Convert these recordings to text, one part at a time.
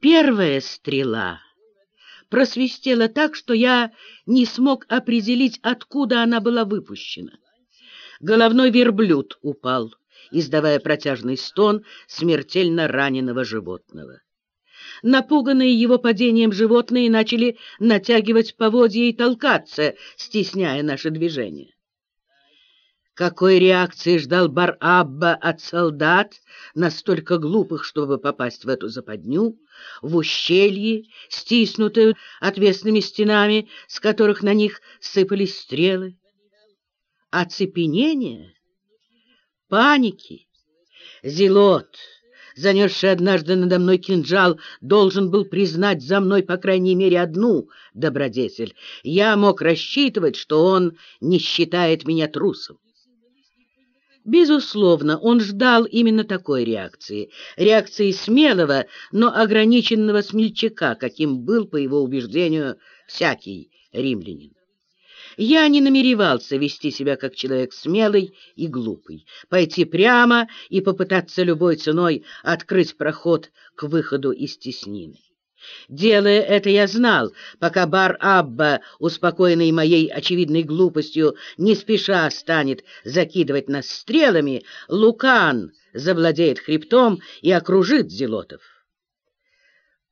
Первая стрела просвистела так, что я не смог определить, откуда она была выпущена. Головной верблюд упал, издавая протяжный стон смертельно раненого животного. Напуганные его падением животные начали натягивать поводья и толкаться, стесняя наше движение. Какой реакции ждал Бар-Абба от солдат, настолько глупых, чтобы попасть в эту западню, в ущелье, стиснутую отвесными стенами, с которых на них сыпались стрелы? Оцепенение? Паники? Зелот, занесший однажды надо мной кинжал, должен был признать за мной, по крайней мере, одну добродетель. Я мог рассчитывать, что он не считает меня трусом. Безусловно, он ждал именно такой реакции, реакции смелого, но ограниченного смельчака, каким был, по его убеждению, всякий римлянин. Я не намеревался вести себя как человек смелый и глупый, пойти прямо и попытаться любой ценой открыть проход к выходу из теснины. Делая это, я знал, пока Бар-Абба, успокоенный моей очевидной глупостью, не спеша станет закидывать нас стрелами, Лукан завладеет хребтом и окружит зелотов.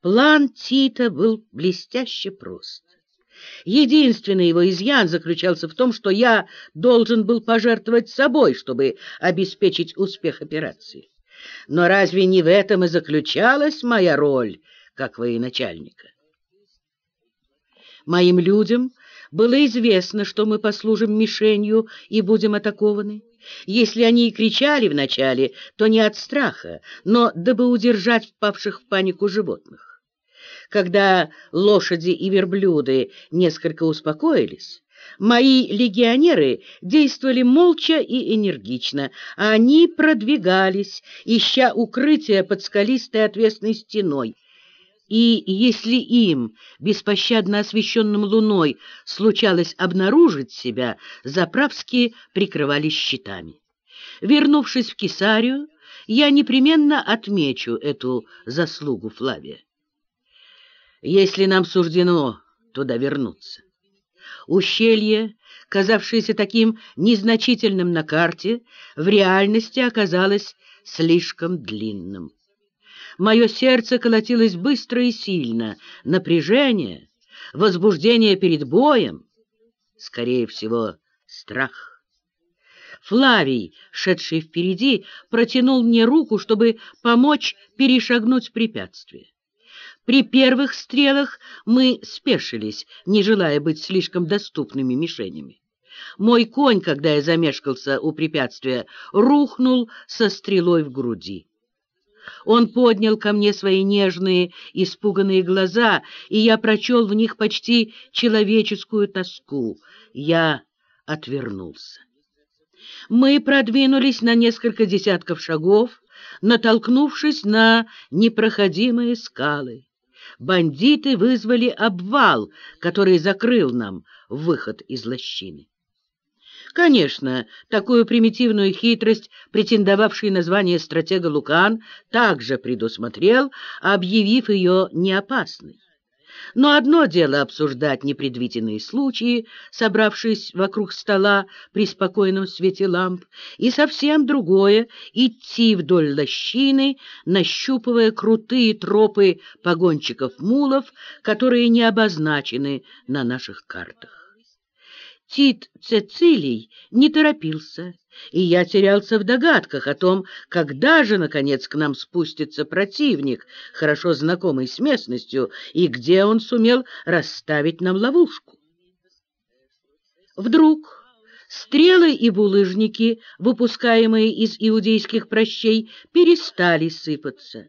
План Тита был блестяще прост. Единственный его изъян заключался в том, что я должен был пожертвовать собой, чтобы обеспечить успех операции. Но разве не в этом и заключалась моя роль — как военачальника. Моим людям было известно, что мы послужим мишенью и будем атакованы. Если они и кричали вначале, то не от страха, но дабы удержать впавших в панику животных. Когда лошади и верблюды несколько успокоились, мои легионеры действовали молча и энергично, а они продвигались, ища укрытия под скалистой отвесной стеной, и если им, беспощадно освещенным луной, случалось обнаружить себя, заправски прикрывались щитами. Вернувшись в Кесарию, я непременно отмечу эту заслугу Флавия. Если нам суждено туда вернуться. Ущелье, казавшееся таким незначительным на карте, в реальности оказалось слишком длинным. Мое сердце колотилось быстро и сильно. Напряжение, возбуждение перед боем, скорее всего, страх. Флавий, шедший впереди, протянул мне руку, чтобы помочь перешагнуть препятствие. При первых стрелах мы спешились, не желая быть слишком доступными мишенями. Мой конь, когда я замешкался у препятствия, рухнул со стрелой в груди. Он поднял ко мне свои нежные, испуганные глаза, и я прочел в них почти человеческую тоску. Я отвернулся. Мы продвинулись на несколько десятков шагов, натолкнувшись на непроходимые скалы. Бандиты вызвали обвал, который закрыл нам выход из лощины. Конечно, такую примитивную хитрость, претендовавший на звание стратега Лукан, также предусмотрел, объявив ее неопасной. Но одно дело обсуждать непредвиденные случаи, собравшись вокруг стола при спокойном свете ламп, и совсем другое — идти вдоль лощины, нащупывая крутые тропы погонщиков-мулов, которые не обозначены на наших картах. Тит Цецилий не торопился, и я терялся в догадках о том, когда же, наконец, к нам спустится противник, хорошо знакомый с местностью, и где он сумел расставить нам ловушку. Вдруг стрелы и булыжники, выпускаемые из иудейских прощей, перестали сыпаться.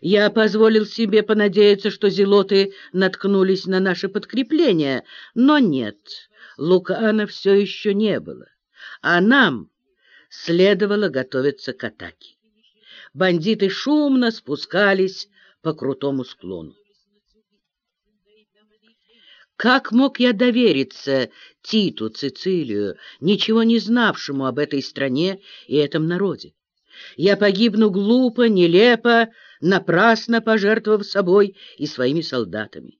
Я позволил себе понадеяться, что зелоты наткнулись на наше подкрепление, но нет — Лукана все еще не было, а нам следовало готовиться к атаке. Бандиты шумно спускались по крутому склону. Как мог я довериться Титу Цицилию, ничего не знавшему об этой стране и этом народе? Я погибну глупо, нелепо, напрасно пожертвовав собой и своими солдатами.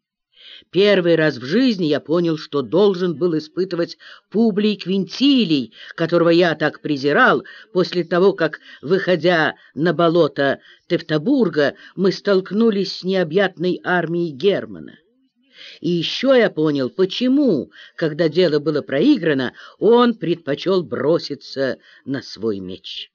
Первый раз в жизни я понял, что должен был испытывать Публий Квинтилий, которого я так презирал, после того, как, выходя на болото Тевтобурга, мы столкнулись с необъятной армией Германа. И еще я понял, почему, когда дело было проиграно, он предпочел броситься на свой меч.